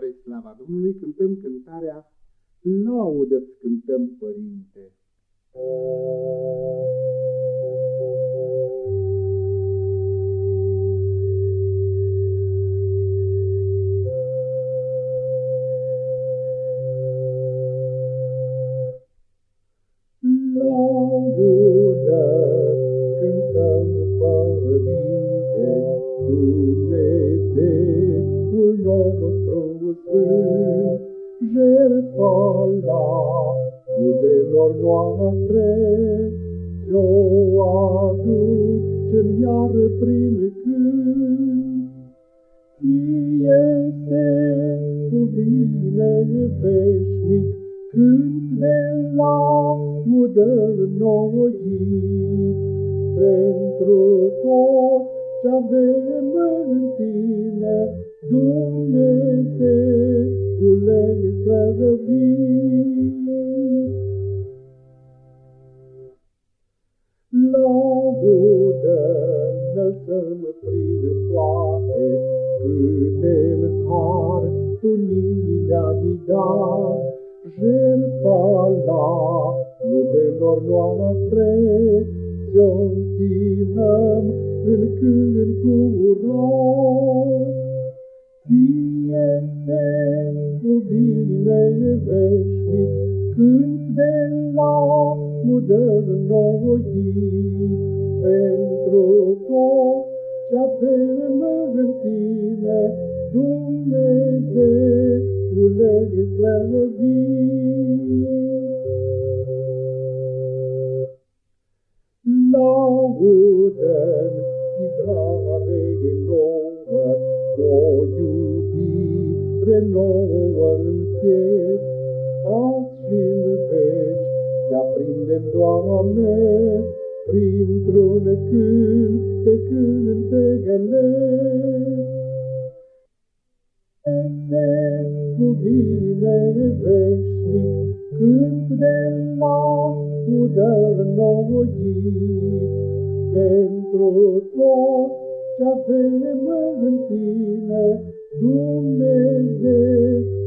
Spre slava Domnului cântăm cântarea Laudă-ți cântăm, Părinte. Laudă cântăm, Părinte, Dumnezeul nostru sfânt, jertfa laudelor noastre, ce-o aducem iar prin cânt. Fie se cuvine veșnic, cânt de laudă noi, pentru tot ce avem în tine, Dumnezeule slăvit. Laudă înălțăm prin toate, câte-n har tu ni le-ai dat, jertfa laudelor noastre, ți-o închinăm în cânt curat. Fie-te cu bine veșnic, cânt de laudă noi, pentru tot ce avem în tine, Dumnezeule slăvit. Laudă-n vibrare nouă, cu o iubire nouă în piept, azi și-n veci te aprindem, Doamne, printr-un cânt de cântele. Este cuvine veșnic, cânt de laudă noi, pentru tot ce avem în tine, Dumnezeule slăvit.